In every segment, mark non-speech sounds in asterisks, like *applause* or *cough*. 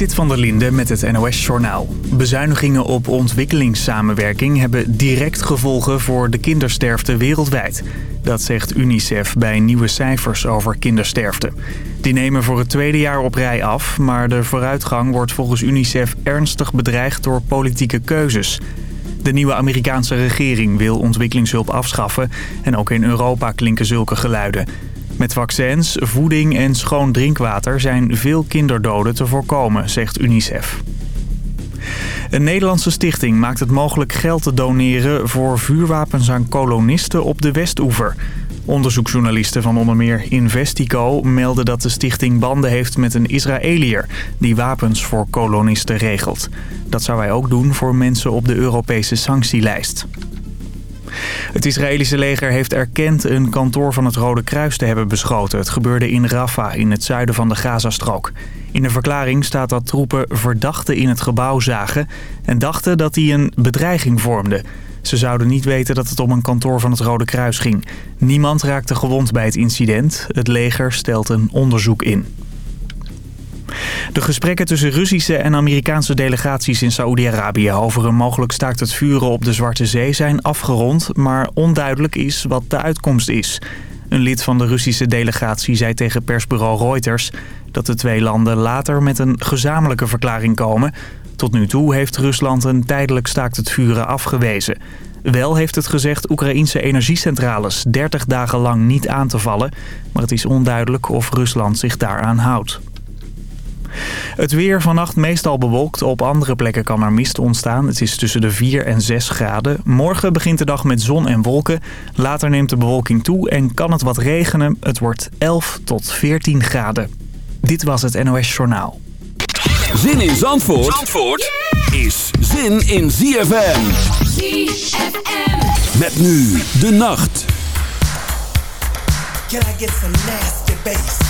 Zit van der Linde met het NOS-journaal. Bezuinigingen op ontwikkelingssamenwerking hebben direct gevolgen voor de kindersterfte wereldwijd. Dat zegt UNICEF bij nieuwe cijfers over kindersterfte. Die nemen voor het tweede jaar op rij af, maar de vooruitgang wordt volgens UNICEF ernstig bedreigd door politieke keuzes. De nieuwe Amerikaanse regering wil ontwikkelingshulp afschaffen en ook in Europa klinken zulke geluiden. Met vaccins, voeding en schoon drinkwater zijn veel kinderdoden te voorkomen, zegt UNICEF. Een Nederlandse stichting maakt het mogelijk geld te doneren voor vuurwapens aan kolonisten op de Westoever. Onderzoeksjournalisten van onder meer Investico melden dat de stichting banden heeft met een Israëliër die wapens voor kolonisten regelt. Dat zou hij ook doen voor mensen op de Europese sanctielijst. Het Israëlische leger heeft erkend een kantoor van het Rode Kruis te hebben beschoten. Het gebeurde in Rafah, in het zuiden van de Gazastrook. In de verklaring staat dat troepen verdachten in het gebouw zagen... en dachten dat die een bedreiging vormden. Ze zouden niet weten dat het om een kantoor van het Rode Kruis ging. Niemand raakte gewond bij het incident. Het leger stelt een onderzoek in. De gesprekken tussen Russische en Amerikaanse delegaties in Saoedi-Arabië over een mogelijk staakt het vuren op de Zwarte Zee zijn afgerond, maar onduidelijk is wat de uitkomst is. Een lid van de Russische delegatie zei tegen persbureau Reuters dat de twee landen later met een gezamenlijke verklaring komen. Tot nu toe heeft Rusland een tijdelijk staakt het vuren afgewezen. Wel heeft het gezegd Oekraïnse energiecentrales 30 dagen lang niet aan te vallen, maar het is onduidelijk of Rusland zich daaraan houdt. Het weer vannacht meestal bewolkt. Op andere plekken kan er mist ontstaan. Het is tussen de 4 en 6 graden. Morgen begint de dag met zon en wolken. Later neemt de bewolking toe en kan het wat regenen. Het wordt 11 tot 14 graden. Dit was het NOS Journaal. Zin in Zandvoort, Zandvoort is zin in ZFM. ZFM. Met nu de nacht. Can I get some nasty bass?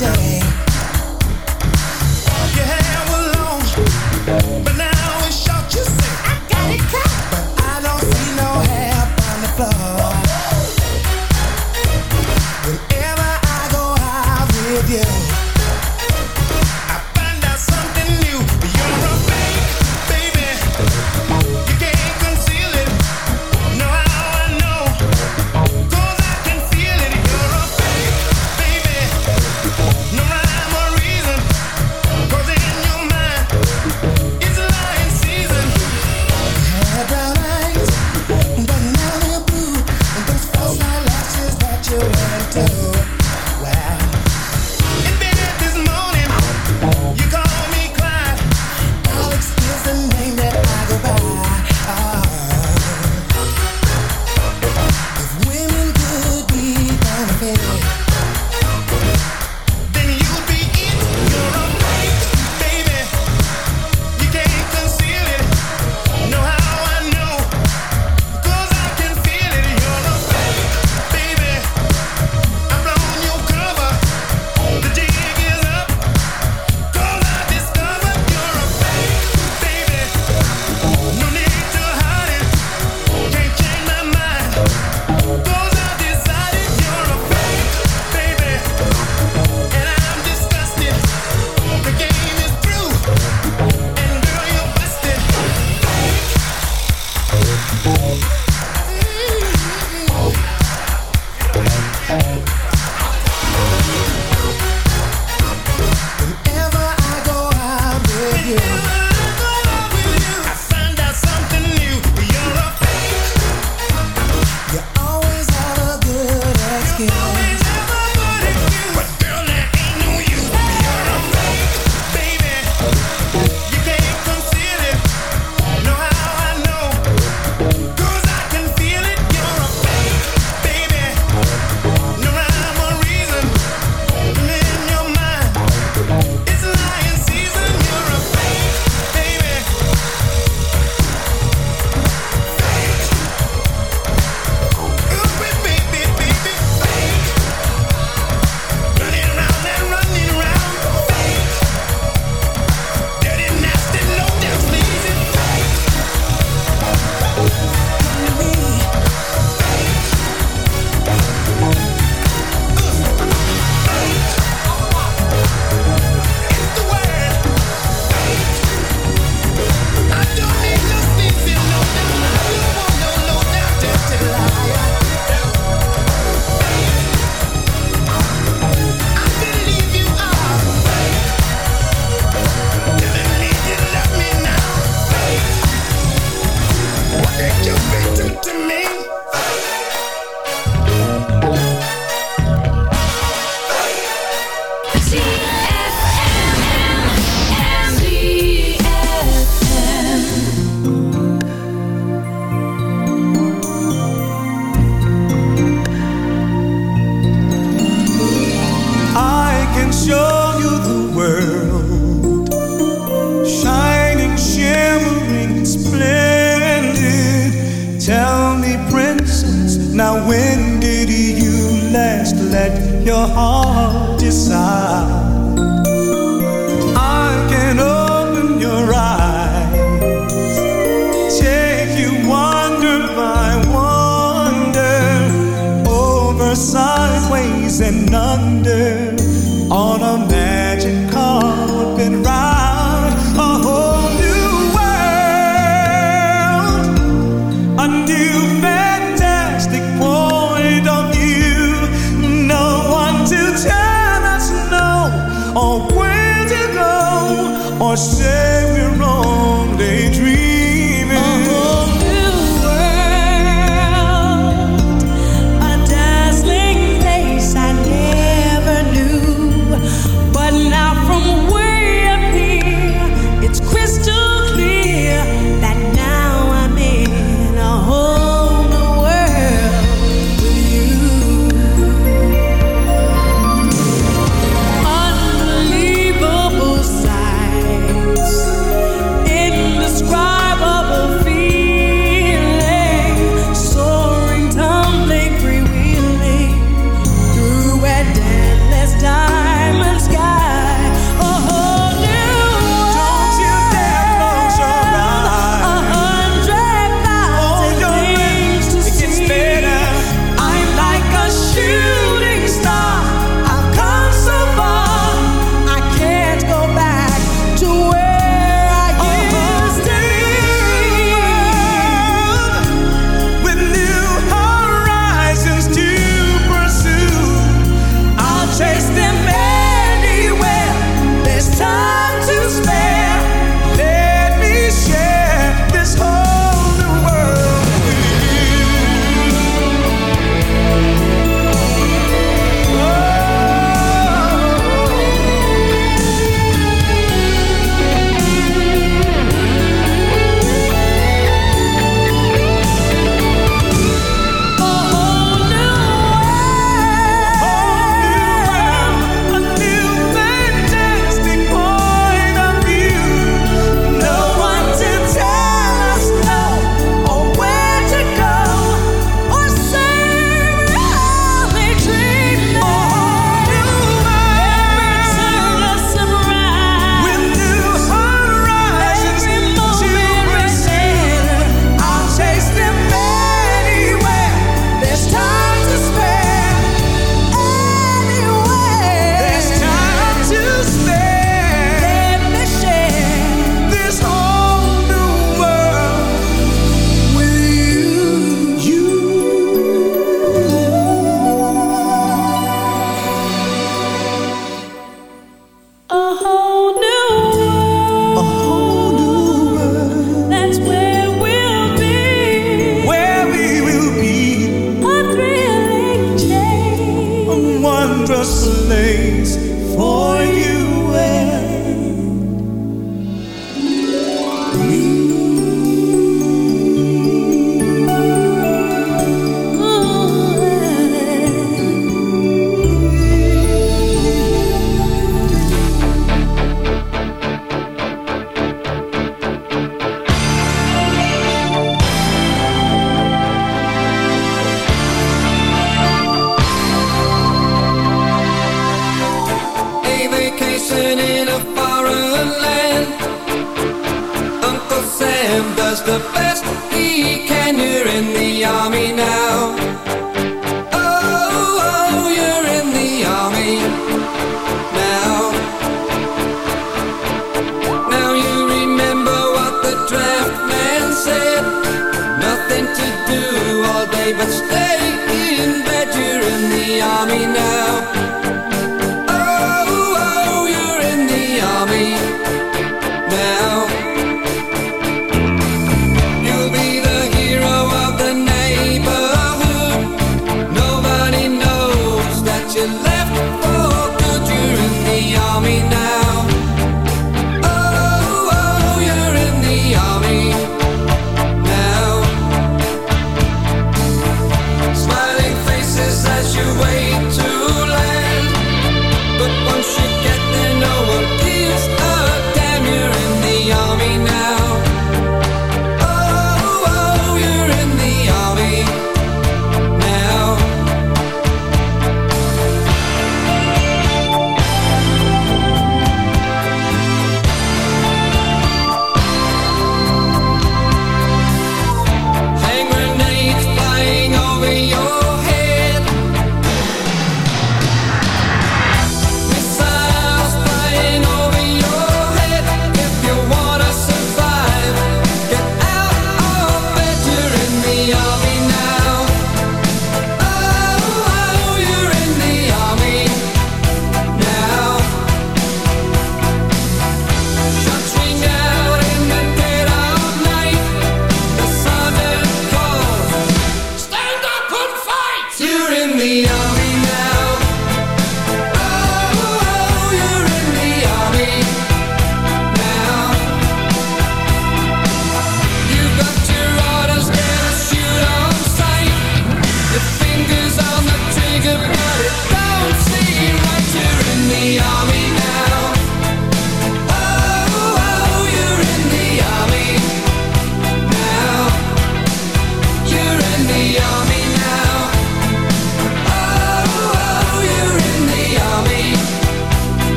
day.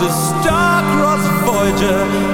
the star-crossed Voyager.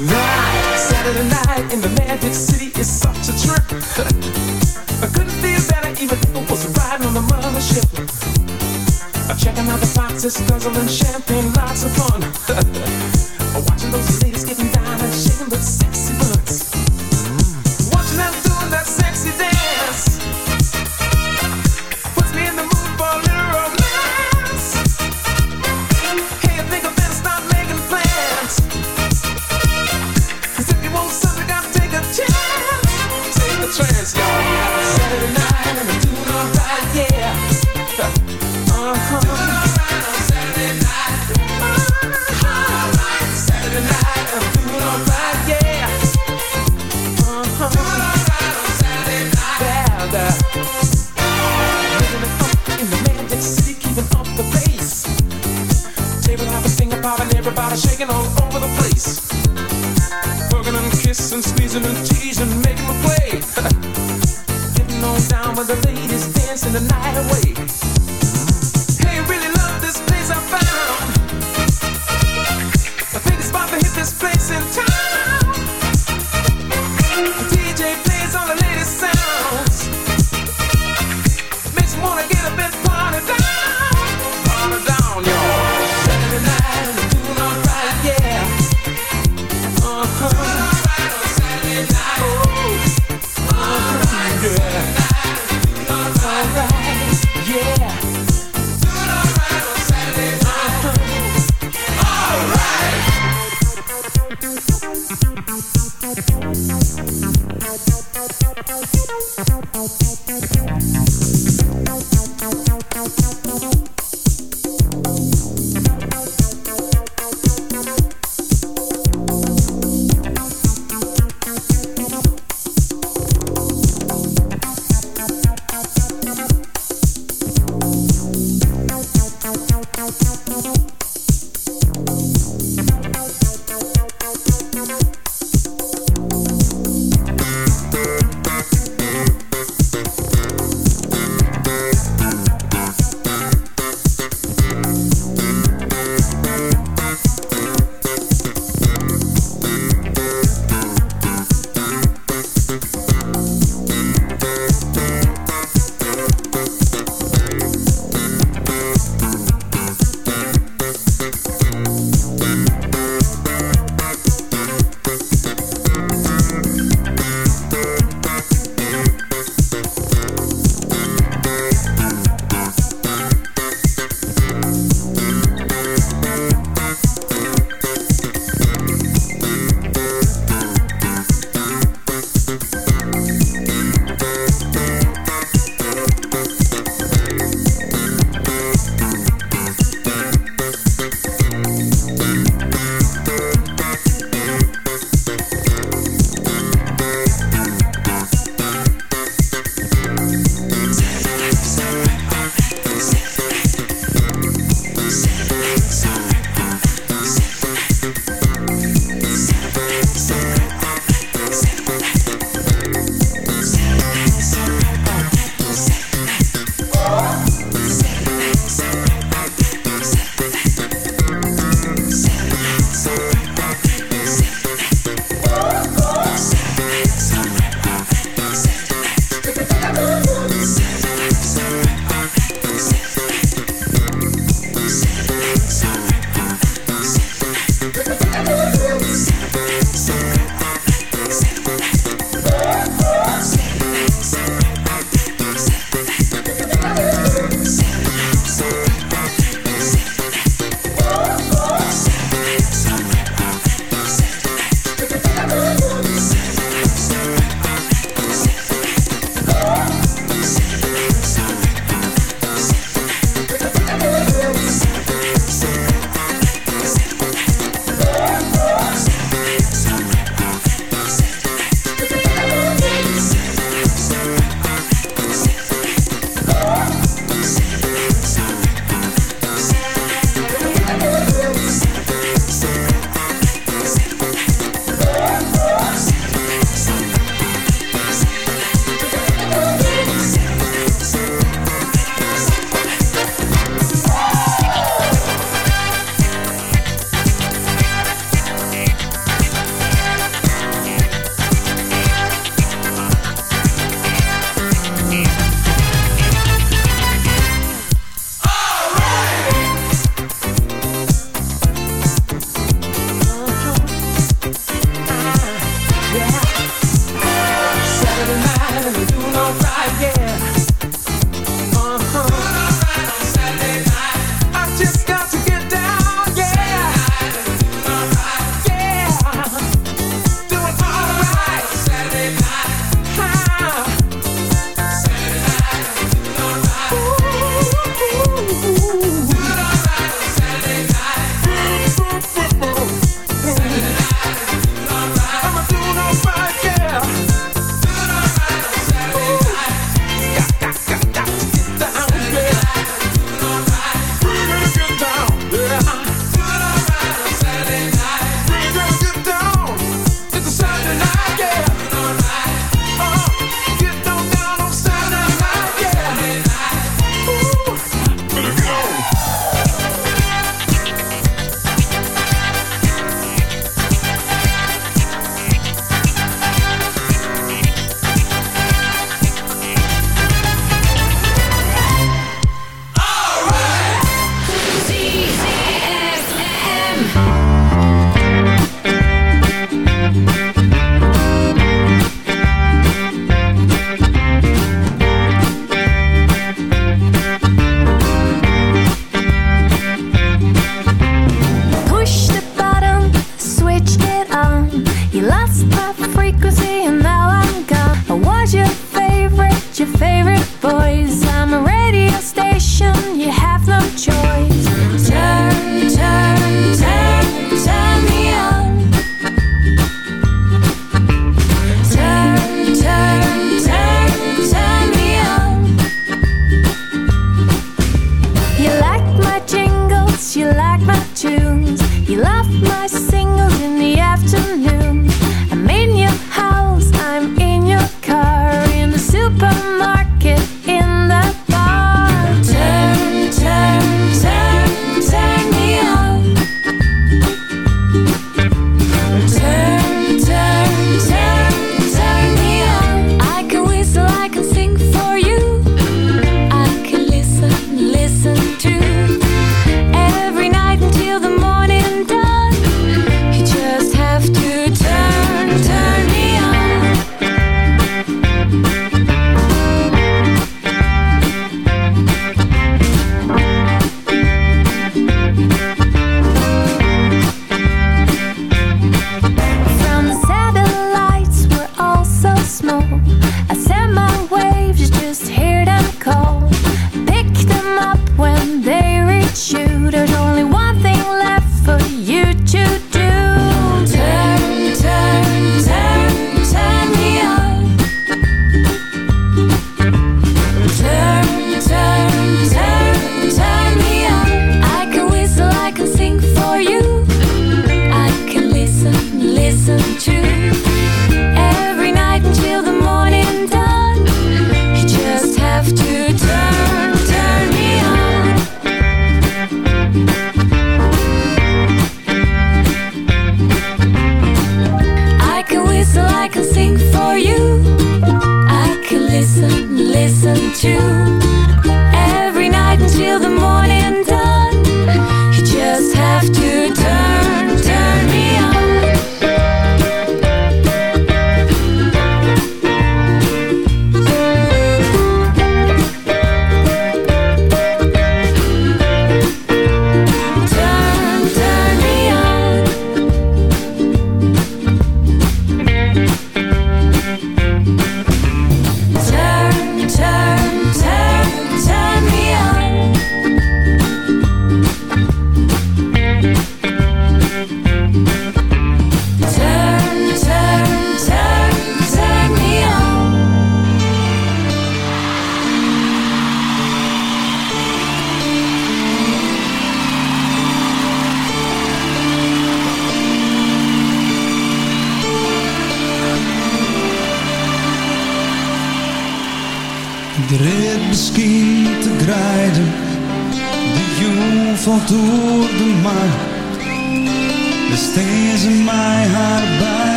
Right, Saturday night in the Magic City is such a trip. I couldn't feel better even if I was riding on the mothership. Checking out the foxes, guzzling champagne, lots of fun. *laughs* Watching those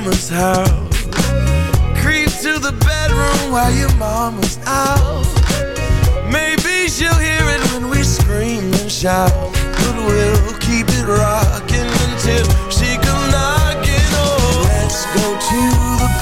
mama's house. Creep to the bedroom while your mama's out. Maybe she'll hear it when we scream and shout. But we'll keep it rocking until she come knocking. Oh, let's go to the